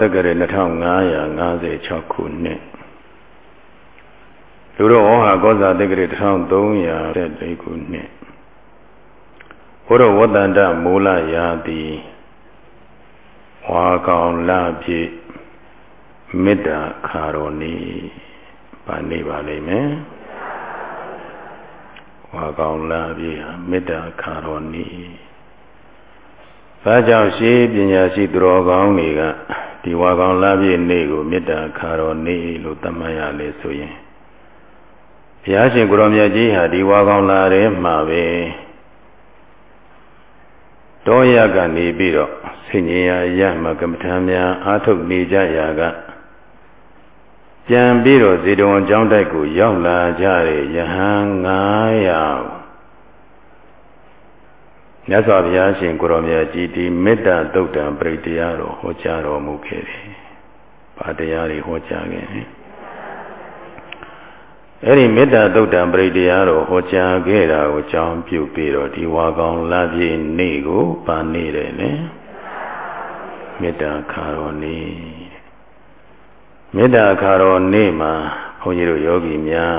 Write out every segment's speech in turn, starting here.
တက္ကရာ2556ခုနှစ်လူတော်ဩဟာကောဇာတက္ကရာ1314ခုနှစ်ဘုရောဝတ္တန္တမူလရာတိဝါကောင်လပြည့်မေတ္တာခါတော်နီပါနေပါလိမ့်မယ်ဝါကောင်လပြည့်မေတ္တာခါတော်နီဘာကြောင့်ရှိပညာရှိသူတော်ကောင်းတွေက ဒီဝါကောင်လပြည့်နေ့ကိုမေတ္တာခါတော်နေ့လို့သတ်မှတ်ရလေဆိုရင်ဘုရားရှင်ကိုရောမြတ်ကြီးဟာဒီဝါကောင်လာထဲမှာပဲတောရကနေပြီးတော့ဆင်ញင်ရရမကမ္မထာများအာထုတ်နေကြရာကပြန်ပြီးတော့ဇေတဝန်ကျောင်းတိုက်ကိုရောက်လာကြတဲ့ယဟန်900 မြတ်စွာဘုရားရှင်ကိုရောမြတ်ကြီးဒီမေတ္တာတုတ်တံပရိတရားတော်ဟောကြားတော်မူခဲ့တယ်။ဘာတရားတွေဟောကြားခဲ့လဲ။အဲ့ဒီမေတ္တာတုတ်တံပရိတရားတော်ဟောကြားခဲ့တာကိုကြောင်းပြုပြီးတော့ဒီဝါကောင်လပြည့်နေ့ကိုပါနေတယ်လေ။မေတ္တာခါတော်နေ့မေတ္တာခါတော်နေ့မှာဘုန်းကြီးတို့ယောဂီများ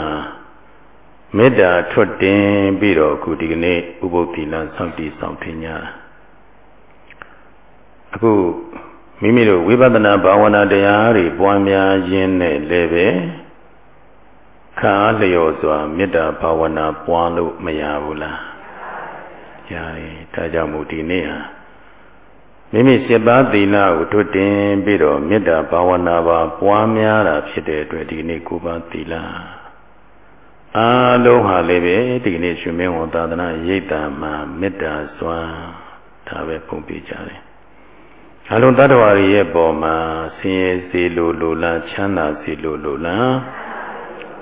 မေတ္တာထွတ်တင်ပြီးတော့အခုဒီကနေ့ဥပုသ္တိလစောင့်တည်ဆောင်ထင်ညာအခုမိမိတို့ဝိပဿနာဘာဝနာတရားတွေပွားများရင်းနဲ့လည်းပဲခါလျော်စွာမေတ္တာဘာဝနာပွားလို့မရဘူးလားရတယ်ဒါကြောင့်မို့ဒီနေ့ဟာမိမိစေပါသီလကိုထွတ်တင်ပြီးတော့မေတ္တာဘာဝနာပါပွားများတာဖြစ်တဲ့အတွက်ဒီနေ့ကိုပါသီလ အားလုံးဟာလည်းပဲဒီနေ့ရှင်မင်းဝန်သာသနာရိပ်တာမှာမေတ္တာစွမ်းဒါပဲပုံပြကြတယ်အလုံးတ attva ရဲ့ပေါ်မှာဆင်းရဲစေလိုလိုလားချမ်းသာစေလိုလိုလား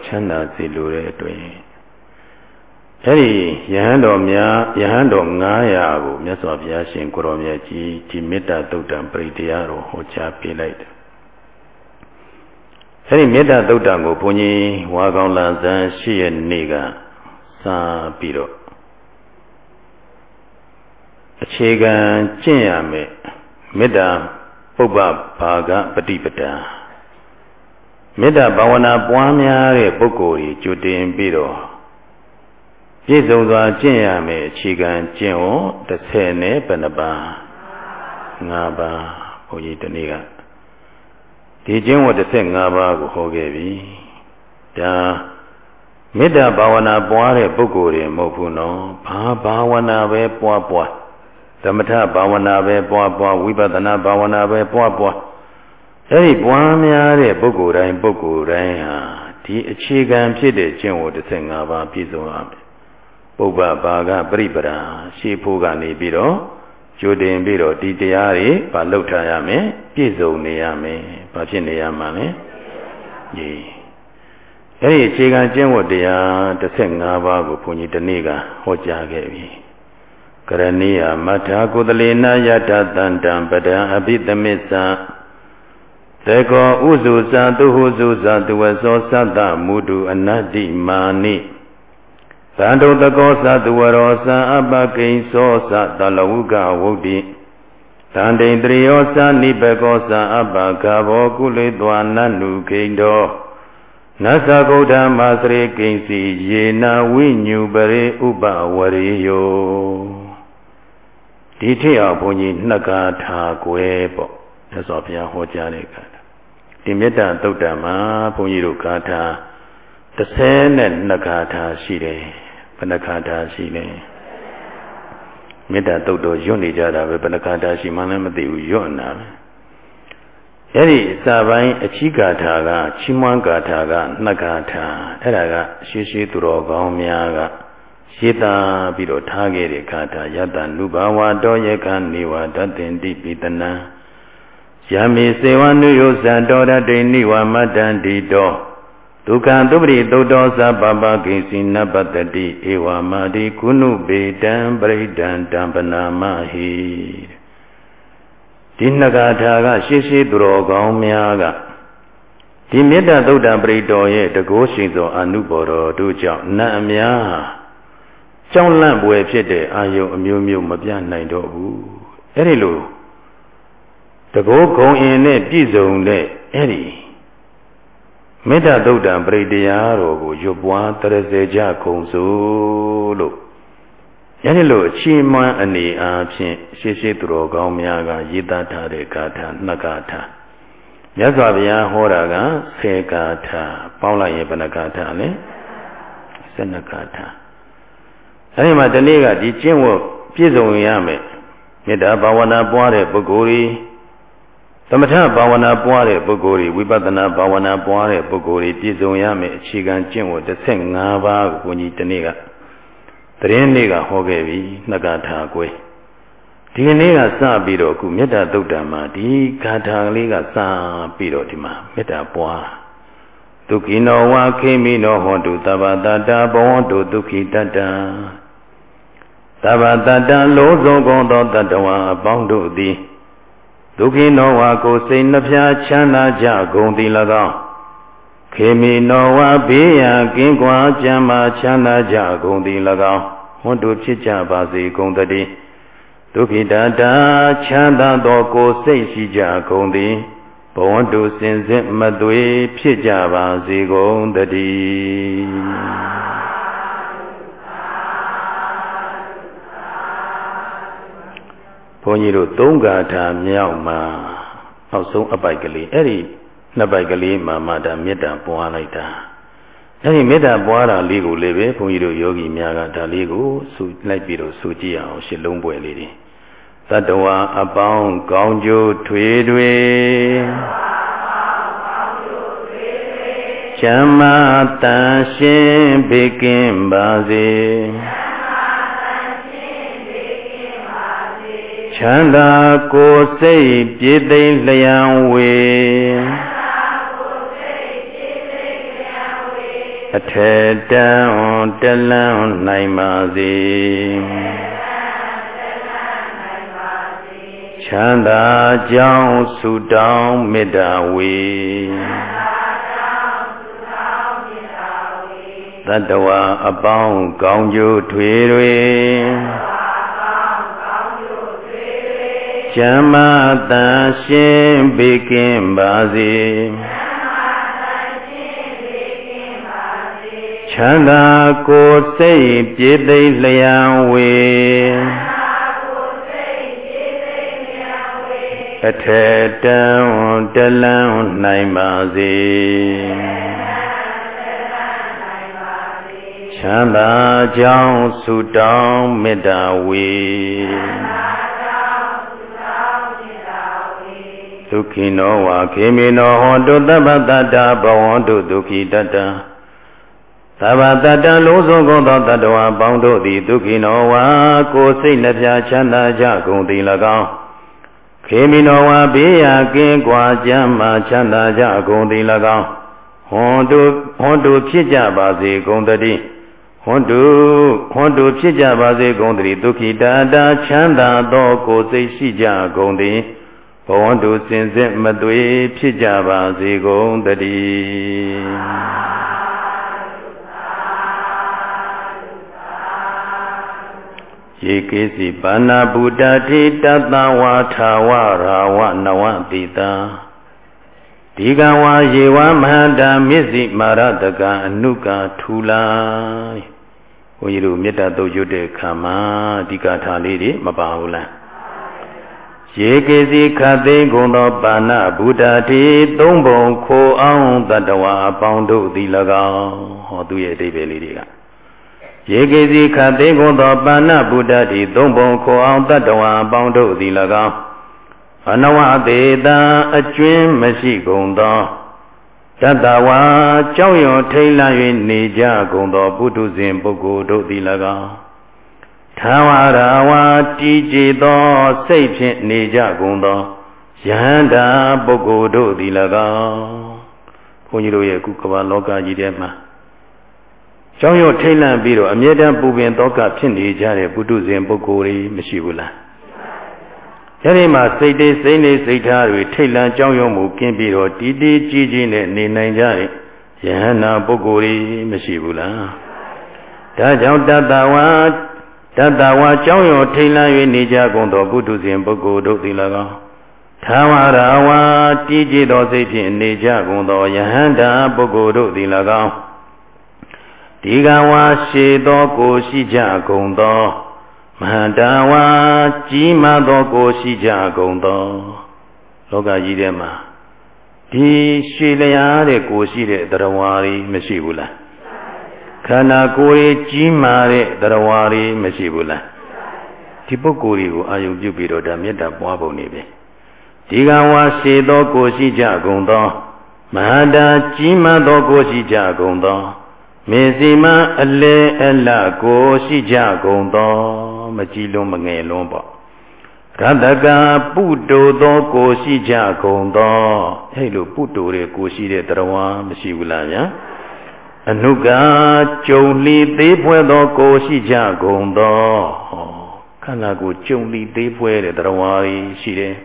ချမ်းသာစေလိုတဲ့အတွက်အဲ့ဒီယဟန်တော်များယဟန်တော်900ကိုမြတ်စွာဘုရားရှင်ကိုရောမြတ်ကြီးဒီမေတ္တာတုတ်တံပရိတရားတော်ဟောကြားပေးလိုက်တယ် အဲဒီမေတ္တာသုတ်တံကိုဘုန်းကြီးဝါကောင်လန်ဇန်ရှိရဲ့နေ့ကစာပြီးတော့အခြေခံကျင့်ရမယ်မေတ္တာပုပ္ပဘာဂပฏิပဒံမေတ္တာဘာဝနာပွားများတဲ့ပုဂ္ဂိုလ်ကြီးကြိုတင်ပြီးတော့ပြည့်စုံစွာကျင့်ရမယ်အခြေခံကျင့်ဝတ်30နဲ့ဘယ်နှပါး5ပါးဘုန်းကြီးဒီနေ့က ဒီကျင့်ဝတ်15ပါးကိုဟောခဲ့ပြီဒါမေတ္တာဘာဝနာပွားတဲ့ပုဂ္ဂိုလ်တွေမဟုတ်ဘူးနော်ဘာဘာဝနာပဲပွားပွားသမထဘာဝနာပဲပွားပွားဝိပဿနာဘာဝနာပဲပွားပွားအဲဒီပွားများတဲ့ပုဂ္ဂိုလ်တိုင်းပုဂ္ဂိုလ်တိုင်းဟာဒီအခြေခံဖြစ်တဲ့ကျင့်ဝတ်15ပါးပြည့်စုံရမယ်ပုဗ္ဗဘာကပြိပရာရှေးဖို့ကနေပြီးတော့ ကြိုတင်ပြီးတော့ဒီတရားတွေဘာလုပ်ထားရမလဲပြည့်စုံနေရမယ်ဘာဖြစ်နေရမှာလဲကြီးအဲ့ဒီအခြေခံကျင့်ဝတ်တရား15ပါးကိုဘုန်းကြီးဒီနေ့ကဟောကြားခဲ့ပြီကရဏီယမထာကုသလေနာယတတန္တံပဒံအဘိသမစ္ဆာသေကောဥစုဇာသူဟုစုဇာသူဝသောသတ္တမုဒုအနတ္တိမာနိ သန္တုတကောသတဝရောသံအပကိဉ္စောသတလဝုကဝုဒ္ဓိတန္တိတရိယောသနိပကောသံအပဂဘောကုလေသွာနန္နုခိန္တောနသဗုဒ္ဓမသရေကိဉ္စီယေနဝိညုပရေဥပဝရေယောဒီထိအောင်ဘုန်းကြီးနှစ်ကားထားကွယ်ပေါ့မြတ်စွာဘုရားဟောကြားတဲ့ကဒီမေတ္တာသုတ်တံမှာဘုန်းကြီးတို့ကာထား30နဲ့နှစ်ကားထားရှိတယ် ဘယ်နှခါတာရှိလဲမေတ္တာတုတ်တော်ညွတ်နေကြတာပဲဘယ်နှခါတာရှိမှလည်းမသိဘူးညွတ်နာပဲအဲ့ဒီစာပိုင်းအချီကာထာကချီးမွမ်းကာထာကနှစ်ကာထာအဲ့ဒါကရှေးရှေးသူတော်ကောင်းများကရေးသားပြီးတော့ထားခဲ့တဲ့ကာထာယတနုဘာဝတောယေကနေဝတတင်တိပိတနံယမေစေဝနုယောဇံတောရတိနိဝမတ္တန္တိတော ဒုက္ခသုပရိသုတ်တော်သဗ္ဗပကိစီနပတ္တိဧဝမာတိကုဏုပေတံပရိဒံတံပနာမဟိဒီနှစ်ကာထာကရှေးရှေးသူတော်ကောင်းများကဒီမေတ္တာသုတ်တံပရိတော်ရဲ့တကောရှင်သောအနုဘော်တော်တို့ကြောင့်နတ်အများကြောင်းလန့်ပွေဖြစ်တဲ့အာယုံအမျိုးမျိုးမပြနိုင်တော့ဘူးအဲ့ဒီလိုတကောဂုံအင်းနဲ့ပြည့်စုံတဲ့အဲ့ဒီ မေတ္တာသုတ်တံပရိတရားတော်ကိုရွတ်ပွားတရစေကြခုံစို့လို့ယနေ့လိုအချီးမွမ်းအနေအားဖြင့်ရှေးရှေးသူတော်ကောင်းများကရေးသားထားတဲ့ဂါထာနှစ်ဂါထာမြတ်စွာဘုရားဟောတာက10ဂါထာပေါင်းလိုက်ရင်ဘယ်နှဂါထာလဲ12ဂါထာအဲဒီမှာဒီနေ့ကဒီကျင့်ဝတ်ပြည့်စုံရမယ်မေတ္တာဘာဝနာပွားတဲ့ပုဂ္ဂိုလ်ကြီး သမထဘာဝနာပွားတဲ့ပုဂ္ဂိုလ်တွေဝိပဿနာဘာဝနာပွားတဲ့ပုဂ္ဂိုလ်တွေပြည့်စုံရမယ်အခြေခံကျင့်ဝတ်15ပါးကိုဘုန်းကြီးဒီနေ့ကသတင်းလေးကဟောခဲ့ပြီနှစ်ဂါထာကွယ်ဒီကနေ့ကစပြီးတော့အခုမေတ္တာသုတ်တံမှာဒီဂါထာလေးကစပြီးတော့ဒီမှာမေတ္တာပွားဒုက္ခိနောဝါခိမိနောဟောတုသဗ္ဗတတ္တဘောတုဒုက္ခိတတ္တသဗ္ဗတတ္တလောစုံကုန်သောတတ္တဝါအပေါင်းတို့သည် ဒုက္ခိနောဝါကိုစိတ်နှဖျားချမ်းသာကြကုန်သည်၎င်းခေမိနောဝါဘေးရာကင်းကွာကြမ်းမာချမ်းသာကြကုန်သည်၎င်းဝွန်းတို့ဖြစ်ကြပါစေကုန်တည်းဒုက္ခိတတာချမ်းသာသောကိုယ်စိတ်ရှိကြကုန်သည်ဘဝတုစင်စစ်မသွေဖြစ်ကြပါစေကုန်တည်း န်းကြီးတို့သုံးဂါထာမြောက်မှာအောက်ဆုံးအပိုက်ကလေးအဲ့ဒီနှစ်ပိုက်ကလေးမှာမှဒါမေတ္တာပွားလိုက်တာအဲ့ဒီမေတ္တာပွားတာလေးကိုလည်းပဲဘုန်းကြီးတို့ယောဂီများကဒါလေးကိုဆူလိုက်ပြီးတော့ဆူကြည့်အောင်ရှစ်လုံးပွဲလေးတွေတတဝါအပေါင်းကောင်းကျိုးထွေတွေချမ်းသာတန်ရှင်းဘေကင်းပါစေချမ်းသာ ကိုယ်စိတ်ပြည့်သိမ့်လျံဝေအထေတံတလန်းနိုင်ပါစေချမ်းသာကြောင်းဆုတောင်းမေတ္တာဝေသတ္တဝါအပေါင်းကောင်းကျိုးထွေတွေ ကျမ်းမာတန်ရှင်းဘေကင်းပါစေချမ်းသာကိုယ်စိတ်ပြည့်သိမ့်လျံဝေအထေတံတလန်းနိုင်ပါစေချမ်းသာကြောင်းဆုတောင်းမေတ္တာဝေ ဒုက္ခိနောဝါခေမိနောဟောတုသဗ္ဗတတ္တဘဝန္တုဒုက္ခိတတ္တသဗ္ဗတတ္တလုံးစုံကုန်သောတတ္တဝါပေါင်းတို့သည်ဒုက္ခိနောဝါကိုယ်စိတ်နှပြချမ်းသာကြကုန်သည်၎င်းခေမိနောဝါဘေးရာကင်းကွာကြမ်းမှချမ်းသာကြကုန်သည်၎င်းဟွန်တုဟွန်တုဖြစ်ကြပါစေကုန်တည်းဟွန်တုဟွန်တုဖြစ်ကြပါစေကုန်တည်းဒုက္ခိတတာချမ်းသာသောကိုယ်စိတ်ရှိကြကုန်သည် ဘဝတုစင်စစ်မသွေဖြစ်ကြပါစေကုန်တည်းယေကေစီပါဏဗုဒ္ဓတိတတဝါထာဝရာဝနဝတိတာဒီကံဝါယေဝမဟာတာမစ္စိမာရတကအနုကာထူလာဘုန်းကြီးတို့မေတ္တာတုတ်ရွတ်တဲ့ခါမှာဒီကာထာလေးတွေမပါဘူးလား ရေကေစီခသိကုံသောပါဏဗုဒ္ဓတိသုံးပုံခိုအောင်တတဝါအပေါင်းတို့သည်၎င်းဟောသူရဲ့အဓိပ္ပာယ်လေးတွေကရေကေစီခသိကုံသောပါဏဗုဒ္ဓတိသုံးပုံခိုအောင်တတဝါအပေါင်းတို့သည်၎င်းအနဝသေးတာအကျွင်းမရှိကုန်သောတတဝါကြောက်ရွံ့ထိတ်လန့်၍နေကြကုန်သောပုထုဇဉ်ပုဂ္ဂိုလ်တို့သည်၎င်း ထာဝရဝါတည်ကြည်သောစိတ်ဖြင့်နေကြကုန်သောယဟန္တာပုဂ္ဂိုလ်တို့သည်၎င်းဘုန်းကြီးတို့ရဲ့အခုကမ္ဘာလောကကြီးထဲမှာကြောင်းရွထိတ်လန့်ပြီးတော့အမြဲတမ်းပူပင်သောကဖြစ်နေကြတဲ့ပုထုဇဉ်ပုဂ္ဂိုလ်တွေမရှိဘူးလားအဲဒီမှာစိတ်တွေစိတ်နေစိတ်ထားတွေထိတ်လန့်ကြောင်းရွမှုကင်းပြီးတော့တည်တည်ကြည်ကြည်နဲ့နေနိုင်ကြတဲ့ယဟန္တာပုဂ္ဂိုလ်တွေမရှိဘူးလားဒါကြောင့်တတဝါ တတဝါကြောင်းရောထိန်လန်း၍နေကြကုန်သောပုထုဇဉ်ပုဂ္ဂိုလ်တို့သည်၎င်းထာဝရဝါတည်ကြည်သောစိတ်ဖြင့်နေကြကုန်သောယဟန္တာပုဂ္ဂိုလ်တို့သည်၎င်းဒီကဝါရှေသောကိုရှိကြကုန်သောမဟာတဝါကြီးမားသောကိုရှိကြကုန်သောလောကကြီးထဲမှာဒီရှေလျားတဲ့ကိုရှိတဲ့တရားဝါတွေမရှိဘူးလား ခန္ဓာကိုယ်ကြီးမားတဲ့တရားဝါတွေမရှိဘူးလားဒီပုဂ္ဂိုလ်တွေကိုအာယုပြုပြီးတော့ဒါမေတ္တာပွားပုံနေပဲဒီကဝါရှေသောကိုရှိကြကုန်သောမဟာတာကြီးမားသောကိုရှိကြကုန်သောမေစီမအလေအလကိုရှိကြကုန်သောမကြည်လွန်မငယ်လွန်ပေါ့ရတကပုတုသောကိုရှိကြကုန်သောအဲ့လိုပုတုတဲ့ကိုရှိတဲ့တရားဝါမရှိဘူးလားဗျာ အနုကကြုံလီသေးဖွဲသောကိုရှိကြကုန်သောခန္ဓာကိုကြုံလီသေးဖွဲတဲ့တရားဝါရှိတယ်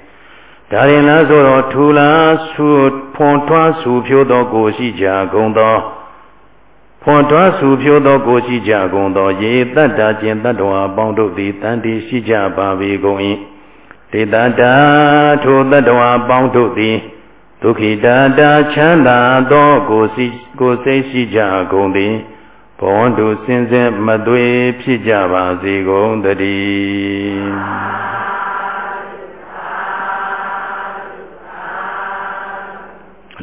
ဒါရင်လားဆိုတော့ထူလားဆူဖွန်ထွားဆူဖြိုးသောကိုရှိကြကုန်သောဖွန်ထွားဆူဖြိုးသောကိုရှိကြကုန်သောရေတတ္တာကျင်တတ္တဝါပေါင်းတို့သည်တန်တီရှိကြပါပေကုန်၏ဒေတတာထိုတတ္တဝါပေါင်းတို့သည် ဒုက္ခိတာတာချမ်းသာသောကိုစီကိုစိတ်ရှိကြကုန်သည်ဘဝန္တုစင်စစ်မသွေဖြစ်ကြပါစေကုန်တည်း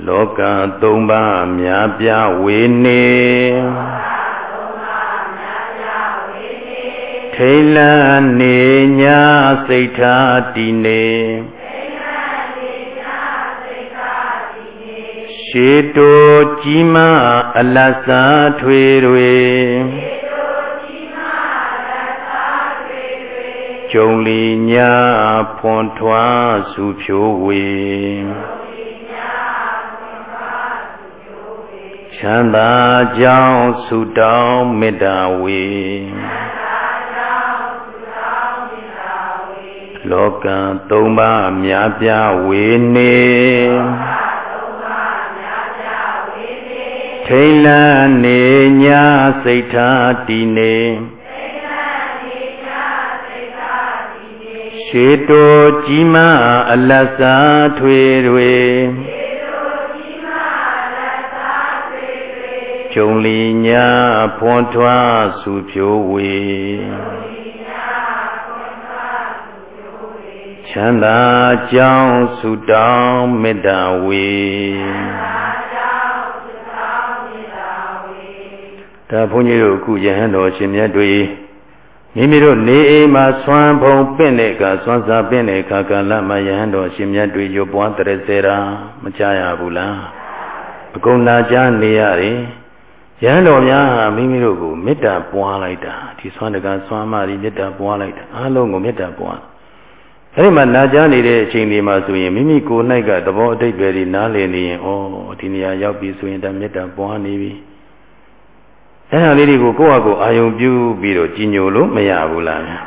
လောကသုံးပါးများပြဝေနေထိလန်းနေညာစိတ်ထားတည်နေ ရှေတိုကြီးမအလတ်စားထွေတွေကျုံလီညာဖွန်ထွားစုဖြိုးဝေချမ်းသာကြောင်းဆုတောင်းမေတ္တာဝေလောကသုံးပါးများပြဝေနေ ထိန်လန်းနေညာစိတ်ထားတည်နေရှေတိုကြီးမအလတ်စားထွေတွေကျုံလီညာဖွန်ထွားစုဖြိုးဝေချမ်းသာကြောင်းဆုတောင်းမေတ္တာဝေ ဒါဘုန်းကြီးတို့အခုယဟန်တော်ရှင်မြတ်တွေမိမိတို့နေအိမ်မှာဆွမ်းဖုံပင့်တဲ့အခါဆွမ်းစားပင့်တဲ့အခါကာလမှာယဟန်တော်ရှင်မြတ်တွေရုပ်ပွားတရစေတာမကြရဘူးလားအကုန်နာကြနေရတယ်ရဟန်းတော်များဟာမိမိတို့ကိုမေတ္တာပွားလိုက်တာဒီဆွမ်းတကဆွမ်းမတွေမေတ္တာပွားလိုက်တာအားလုံးကိုမေတ္တာပွားအဲဒီမှာနာကြားနေတဲ့အချိန်ဒီမှာဆိုရင်မိမိကိုယ်၌ကသဘောအတိတ်ပဲဒီနားလည်နေရင်ဩဒီနေရာရောက်ပြီဆိုရင်ဒါမေတ္တာပွားနေပြီ အဲဒါလေးတွေကိုကိုယ့်ဟာကိုယ်အာယုံပြုပြီးတော့ကြီးညိုလို့မရဘူးလားဗျာ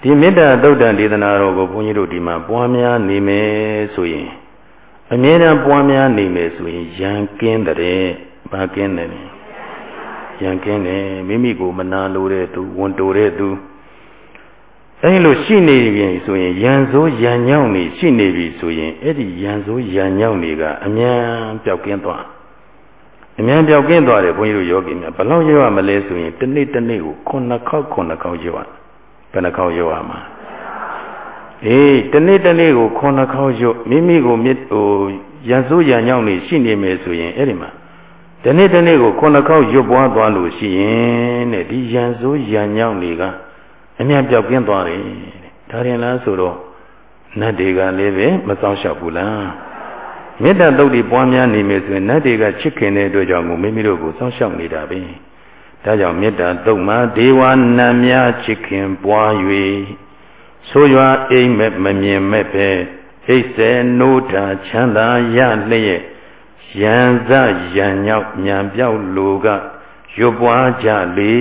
ဒီမေတ္တာသုတ်တန်ဒေသနာတော်ကိုဘုန်းကြီးတို့ဒီမှာပွားများနေမယ်ဆိုရင်အမြဲတမ်းပွားများနေမယ်ဆိုရင်ရန်ကင်းတဲ့ဘာကင်းတယ်ရန်ကင်းတယ်မိမိကိုမနာလိုတဲ့သူဝန်တိုတဲ့သူအဲလိုရှိနေပြီဆိုရင်ရန်စိုးရန်ညောင်းနေရှိနေပြီဆိုရင်အဲ့ဒီရန်စိုးရန်ညောင်းနေကအမြန်ပျောက်ကင်းသွား အမြန်ပျောက်ကင်းသွားတယ်ဘုန်းကြီးတို့ယောဂီများဘယ်လောက်ရွရမလဲဆိုရင်တစ်နေ့တစ်နေ့ကိုခုနှစ်ခေါက်ခုနှစ်ခေါက်ရွရဘယ်နှခေါက်ရွရမှာအေးတစ်နေ့တစ်နေ့ကိုခုနှစ်ခေါက်ရွမိမိကိုမြစ်ဟိုရန်စိုးရန်ညောင်းနေရှိနေမယ်ဆိုရင်အဲ့ဒီမှာဒီနေ့ဒီနေ့ကိုခုနှစ်ခေါက်ရွတ်ပွားသွားလို့ရှိရင်တဲ့ဒီရန်စိုးရန်ညောင်းတွေကအမြတ်ပြောက်ကင်းသွားတယ်ဒါရင်လားဆိုတော့နတ်တွေကလည်းပဲမဆောင်လျှောက်ဘူးလား မေတ္တာတုတ်တွေပွားများနေမယ်ဆိုရင်နတ်တွေကချစ်ခင်တဲ့အတွက်ကြောင့်မိမိတို့ကိုဆောင်လျှောက်နေတာပဲဒါကြောင့်မေတ္တာတုတ်မှာဒေဝနတ်များချစ်ခင်ပွား၍ဆိုရွာအိမ်မဲ့မမြင်မဲ့ပဲအိတ်စေနိုးတာချမ်းသာရလျက်ရန်စရန်ညောက်ညံပြောက်လူကရွပွားကြလေ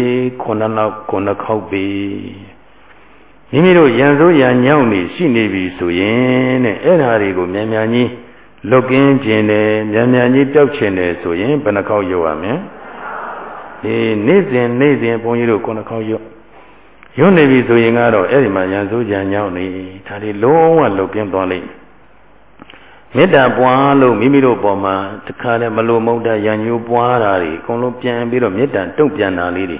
ခုနှစ်လောက်ခုနှစ်ခေါက်ပြီမိမိတို့ရန်စိုးရန်ညောက်နေရှိနေပြီဆိုရင်တဲ့အဲ့ဓာတွေကိုမြန်မြန်ကြီး လွတ်ကင်းခြင်းတယ်မြန်မြန်ကြီးပျောက်ခြင်းတယ်ဆိုရင်ဘယ်နှခေါက်ရွရမလဲဒီနေ့စဉ်နေ့စဉ်ဘုန်းကြီးတို့ခုနှစ်ခေါက်ရွရွနေပြီဆိုရင်ကတော့အဲ့ဒီမှာရန်စိုးရန်ညောက်နေဒါတွေလုံးဝလွတ်ကင်းသွားလိမ့်မယ်မေတ္တာပွားလို့မိမိတို့ပေါ်မှာတခါလဲမလိုမုန်းတဲ့ရံညိုးပွားတာတွေအကုန်လုံးပြန်ပြီးတော့မေတ္တာတုံ့ပြန်တာလေးတွေ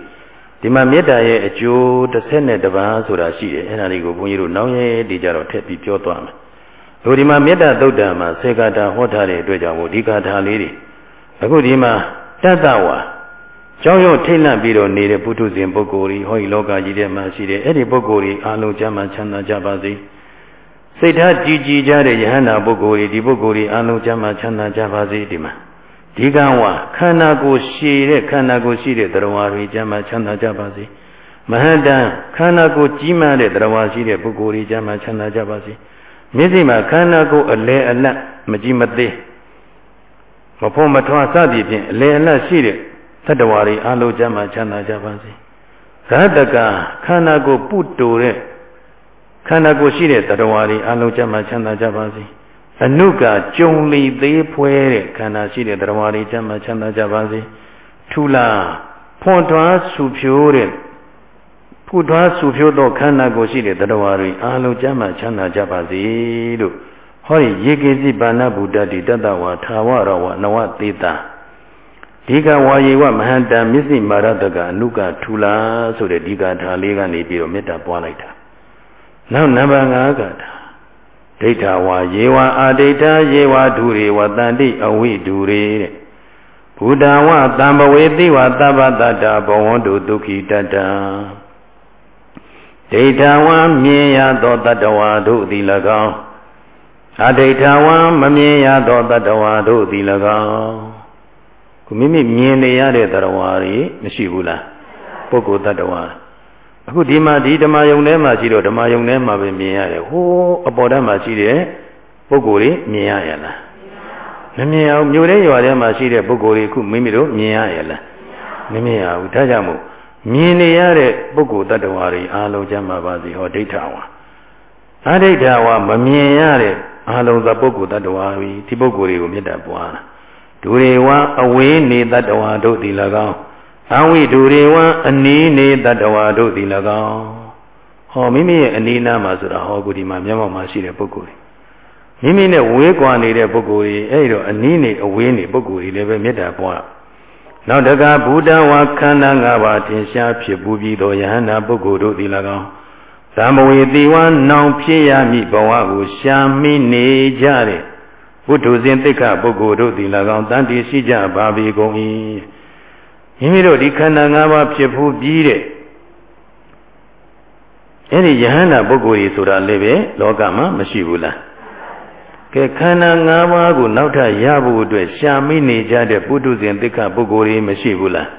ဒီမှာမေတ္တာရဲ့အကျိုးတစ်ဆက်နဲ့တစ်ပါးဆိုတာရှိတယ်အဲ့ဒါလေးကိုဘုန်းကြီးတို့နောက်ရဲတည်ကြတော့ထည့်ပြီးပြောသွားမယ် တို့ဒီမှာမေတ္တာသုတ်တံမှာစေကတာဟောထားတဲ့အတွက်ကြောင့်မို့ဒီကာထာလေးတွေအခုဒီမှာတတ္တဝါကြောင်းရုံထိတ်လန့်ပြီးတော့နေတဲ့ပုထုဇဉ်ပုဂ္ဂိုလ်ကြီးဟောဒီလောကကြီးထဲမှာရှိတယ်အဲ့ဒီပုဂ္ဂိုလ်ကြီးအာလုံးကျမ်းမှချမ်းသာကြပါစေစိတ်ထားကြည်ကြည်ကြတဲ့ယဟန္တာပုဂ္ဂိုလ်ကြီးဒီပုဂ္ဂိုလ်ကြီးအာလုံးကျမ်းမှချမ်းသာကြပါစေဒီမှာဒီကံဝခန္ဓာကိုယ်ရှည်တဲ့ခန္ဓာကိုယ်ရှိတဲ့တရားတွေကျမ်းမှချမ်းသာကြပါစေမဟတံခန္ဓာကိုယ်ကြီးမားတဲ့တရားရှိတဲ့ပုဂ္ဂိုလ်ကြီးကျမ်းမှချမ်းသာကြပါစေ မျက်စိမှာခန္ဓာကိုယ်အလဲအလတ်မကြီးမသေးမဖို့မထွားစသည်ဖြင့်အလဲအလတ်ရှိတဲ့သတ္တဝါတွေအလုံးကျမ်းမှချမ်းသာကြပါစေရတကခန္ဓာကိုယ်ပုတိုတဲ့ခန္ဓာကိုယ်ရှိတဲ့သတ္တဝါတွေအလုံးကျမ်းမှချမ်းသာကြပါစေအနုကကြုံလီသေးဖွဲတဲ့ခန္ဓာရှိတဲ့သတ္တဝါတွေကျမ်းမှချမ်းသာကြပါစေထူလာဖွန်ထွားဆူဖြိုးတဲ့ ဖူထွားဆူဖြိုးသောခန္ဓာကိုယ်ရှိတဲ့သတ္တဝါတွေအလုံးကျမ်းမှချမ်းသာကြပါစေလို့ဟောဒီရေကေစီပါဏဗုဒ္ဓတိတတ္တဝါထာဝရဝနဝသေတာဒီကဝါယေဝမဟန္တမစ္စည်းမာရတကအနုကထူလာဆိုတဲ့ဒီကထာလေးကနေပြီးတော့မေတ္တာပွားလိုက်တာနောက်နံပါတ်5ကထာဒိဋ္ဌဝါယေဝအာဒိဋ္ဌယေဝဒုရေဝတန္တိအဝိဒုရေတဲ့ဘုဒ္ဓဝတံဘဝေတိဝသဗ္ဗတတ္တဘဝန္တုဒုက္ခိတတ္တ ဒိဋ္ဌဝါမြင်ရသောတတ္တဝါတို့သည်၎င်းအဒိဋ္ဌဝါမမြင်ရသောတတ္တဝါတို့သည်၎င်းခုမိမိမြင်နေရတဲ့တရားဝါတွေမရှိဘူးလားပုဂ္ဂိုလ်တ attva အခုဒီမှာဒီဓမ္မယုံထဲမှာရှိတော့ဓမ္မယုံထဲမှာပဲမြင်ရတယ်ဟိုးအပေါ်ဓာတ်မှာရှိတဲ့ပုဂ္ဂိုလ်တွေမြင်ရရလားမမြင်အောင်မြို့ထဲရွာထဲမှာရှိတဲ့ပုဂ္ဂိုလ်တွေခုမိမိတို့မြင်ရရလားမမြင်ရဘူးဒါကြောင့်မို့ မြင်နေရတဲ့ပုဂ္ဂိုလ်တ attva တွေအားလုံးကျမ်းပါပါစေဟောဒိဋ္ဌဝါအဒိဋ္ဌဝါမမြင်ရတဲ့အားလုံးသောပုဂ္ဂိုလ်တ attva တွေဒီပုဂ္ဂိုလ်တွေကိုမေတ္တာပွားတာဒူရေဝံအဝေးနေတတ္တဝါတို့သည်၎င်းအဝိဒူရေဝံအနီးနေတတ္တဝါတို့သည်၎င်းဟောမိမိရဲ့အနီးနားမှာဆိုတာဟောကုဒီမှာမျက်မှောက်မှာရှိတဲ့ပုဂ္ဂိုလ်တွေမိမိနဲ့ဝေးကွာနေတဲ့ပုဂ္ဂိုလ်တွေအဲ့တော့အနီးနေအဝေးနေပုဂ္ဂိုလ်တွေလည်းပဲမေတ္တာပွား နောက်တကဘုဒ္ဓဝါခန္ဓာ၅ပါးထင်ရှားဖြစ်ပူပြီးသောယဟန္တာပုဂ္ဂိုလ်တို့သည်၎င်းသံဘဝေတိဝါနောင်ဖြစ်ရမည့်ဘဝကိုရှာမိနေကြတဲ့ဝတ္ထုစဉ်သိက္ခပုဂ္ဂိုလ်တို့သည်၎င်းတန်တီရှိကြပါပြီကုန်၏မိမိတို့ဒီခန္ဓာ၅ပါးဖြစ်ဖူးပြီးတဲ့အဲ့ဒီယဟန္တာပုဂ္ဂိုလ်ကြီးဆိုတာလည်းပဲလောကမှာမရှိဘူးလား ကဲခန္ဓာ၅ပါးကိုနောက်ထပ်ရဖို့အတွက်ရှာမိနေကြတဲ့ပုထုဇဉ်သိက္ခပုဂ္ဂိုလ်ကြီးမရှိဘူးလား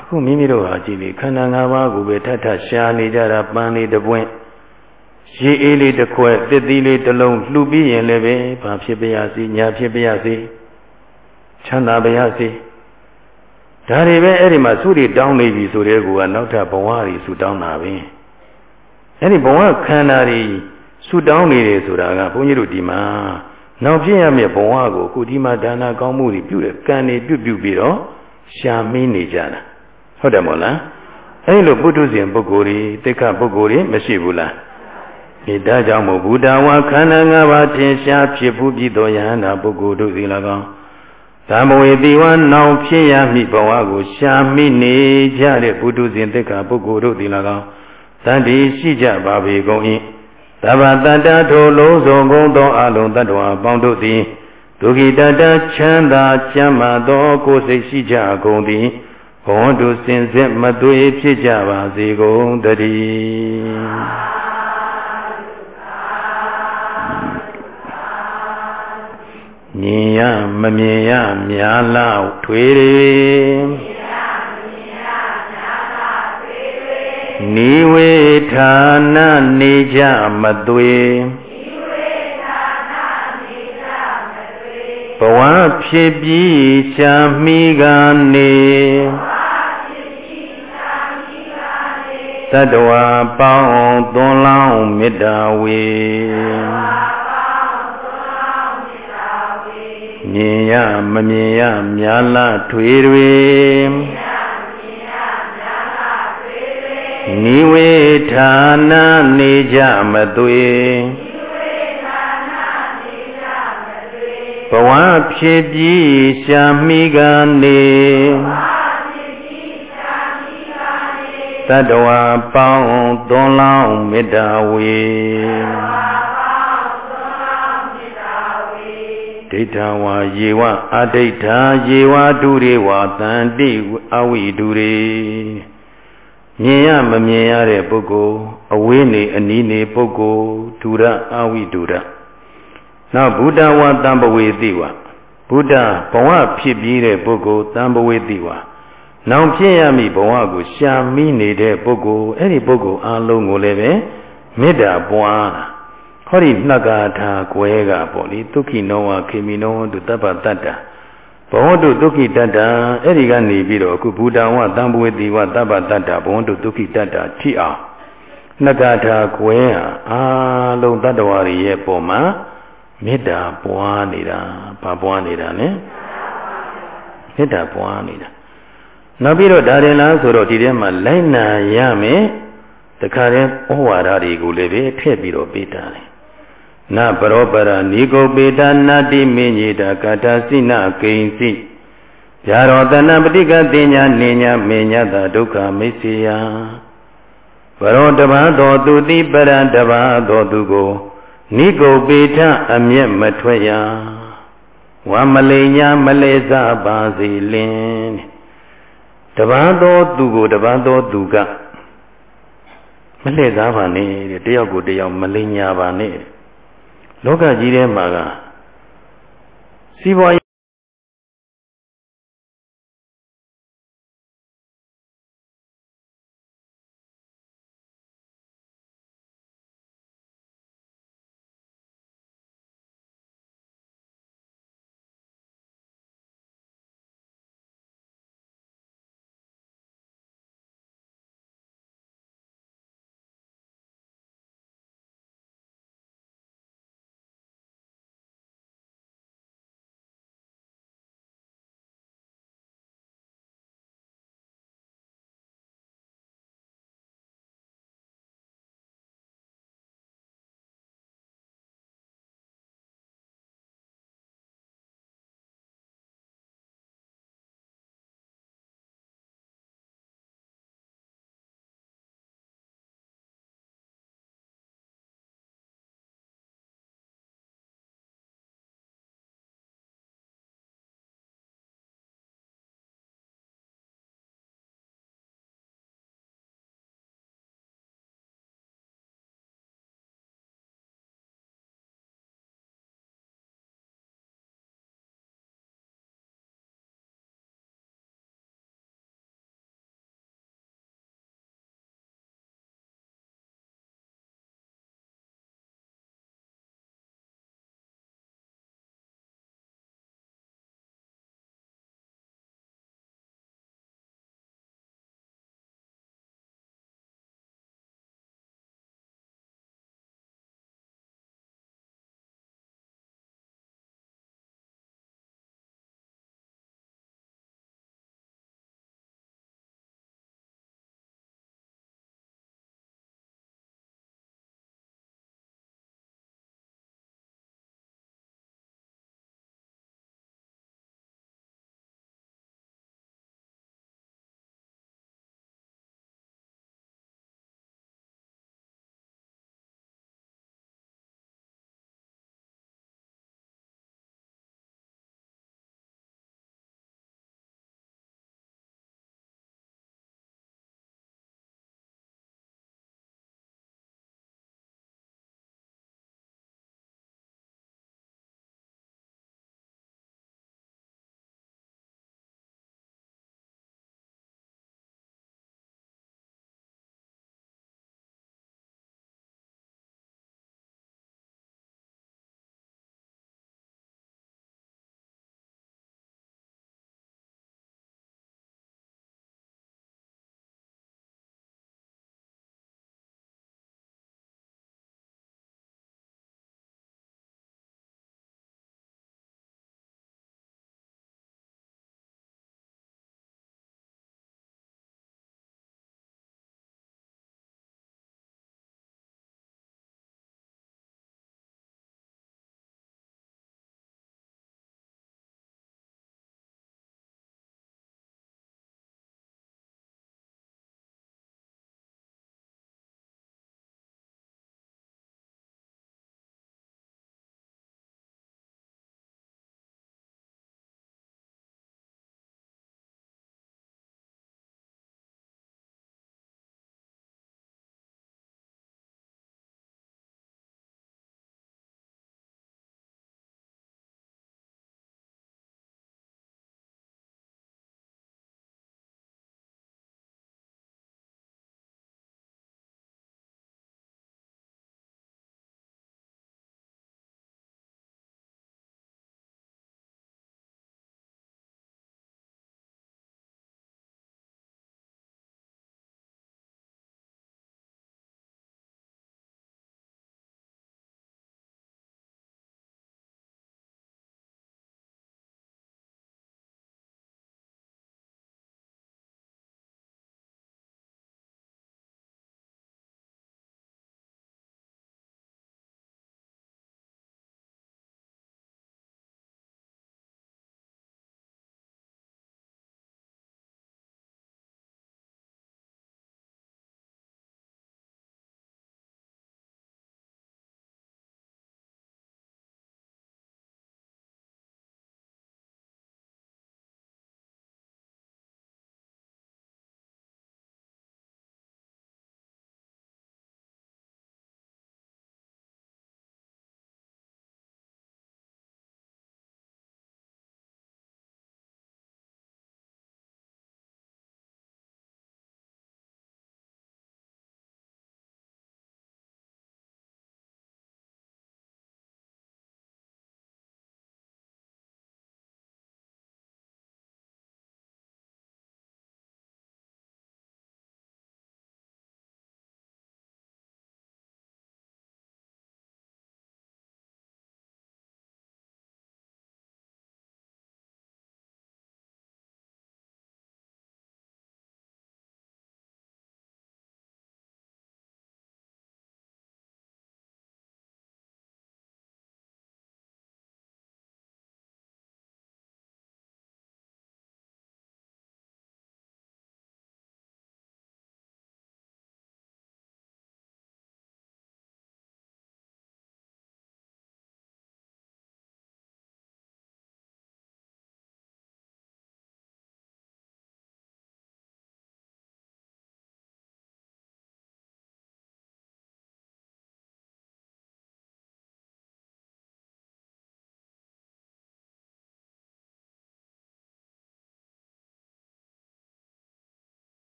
အခုမိမိတို့ဟာကြည့်လေခန္ဓာ၅ပါးကိုပဲထပ်ထပ်ရှာနေကြတာပန်းလေးတစ်ပွင့်ရေအေးလေးတစ်ခွက်တစ်သီးလေးတစ်လုံးလှူပြီးရင်လည်းပဲဘာဖြစ်ပါရစေညာဖြစ်ပါရစေချမ်းသာပါရစေဒါတွေပဲအဲ့ဒီမှာသုတွေတောင်းနေပြီဆိုတဲ့ကူကနောက်ထပ်ဘဝတွေဆူတောင်းတာပဲအဲ့ဒီဘဝခန္ဓာတွေ ဆူတောင်းနေတယ်ဆိုတာကဘုန်းကြီးတို့ဒီမှာနောက်ဖြစ်ရမယ့်ဘဝကိုအခုဒီမှာဒါနာကောင်းမှုတွေပြုတဲ့ကံတွေပြုပြုပြီးတော့ရှာမင်းနေကြတာဟုတ်တယ်မို့လားအဲ့လိုပုထုဇဉ်ပုဂ္ဂိုလ်တွေတိက္ခပုဂ္ဂိုလ်တွေမရှိဘူးလားဒီဒါကြောင့်မို့ဘုဒ္ဓဝါခန္ဓာ၅ပါးထင်ရှားဖြစ်ဖူးပြီးသောယဟန္တာပုဂ္ဂိုလ်တို့သည်၎င်းသံဘဝေတိဝနောင်ဖြစ်ရမည့်ဘဝကိုရှာမိနေကြတဲ့ဘုဒ္ဓဇင်တက်ခါပုဂ္ဂိုလ်တို့သည်၎င်းတန်တီရှိကြပါပေကုန်၏ သဗ္ဗတတ္တထိုလုံးစုံကုန်သောအလုံးတ attva ပေါင်းတို့သည်ဒုက္ခိတတချမ်းသာကျမ်းမာသောကိုယ်စိတ်ရှိကြကုန်သည်ဘဝတုစင်စစ်မသွေဖြစ်ကြပါစေကုန်တည်းမြင်ရမမြင်ရများလောက်ထွေတွေ နိဝေဌာနနေကြမသွေဘဝဖြစ်ပြီးရှာမိကနေတတ္တဝါပေါင်းသွန်လောင်းမေတ္တာဝေမြင်ရမမြင်ရများလားထွေတွေ နိဝေဌာနနေကြမသွေဘဝဖြစ်ပြီးရှာမိကနေတတဝါပေါင်းသွန်လောင်းမေတ္တာဝေဒိဋ္ဌဝါယေဝအဒိဋ္ဌာယေဝဒုရေဝသန္တိအဝိဒုရေ မြင်ရမမြင်ရတဲ့ပုဂ္ဂိုလ်အဝေးနေအနီးနေပုဂ္ဂိုလ်ဒုရအဝိဒုရနောက်ဘုဒ္ဓဝါတံပဝေတိဝါဘုဒ္ဓဘဝဖြစ်ပြီးတဲ့ပုဂ္ဂိုလ်တံပဝေတိဝါနောင်ဖြစ်ရမည့်ဘဝကိုရှာမိနေတဲ့ပုဂ္ဂိုလ်အဲ့ဒီပုဂ္ဂိုလ်အလုံးကိုလည်းပဲမေတ္တာပွားတာဟောဒီနှက္ကာထာကွဲကပေါ့လေဒုက္ခိနောဝခေမိနောတုတပ္ပတ္တ ဘဝတုဒုက္ခိတတ္တအဲ့ဒီကနေပြီးတော့အခုဘူတံဝတံပဝေတိဝတပ္ပတတ္တဘဝတုဒုက္ခိတတ္တထိအောင်နှက္ကာထာကွဲဟာအာလုံးတတ္တဝါတွေရဲ့ပုံမှာမေတ္တာပွားနေတာဘာပွားနေတာလဲမေတ္တာပွားနေတာနောက်ပြီးတော့ဒါရင်လားဆိုတော့ဒီထဲမှာလိုက်နာရမယ်တခါတည်းဩဝါဒတွေကိုလည်းပဲထည့်ပြီးတော့ပေးတာလေ နပရောပရနိဂုပေတနာတိမေညေတာကာတာစိနကိဉ္စိဇာရောတနာပฏิကတိညာနေညာမေညာတာဒုက္ခမိစ္ဆေယဘရောတပံသောသူတိပရံတပံသောသူကိုနိဂုပေထအမျက်မထွက်ရဝမလိညာမလဲစားပါစေလင်တပန်းသောသူကိုတပန်းသောသူကမလှည့်စားပါနဲ့တဲ့တယောက်ကိုတယောက်မလိညာပါနဲ့ လောကကြီးထဲမှာကစီးပွား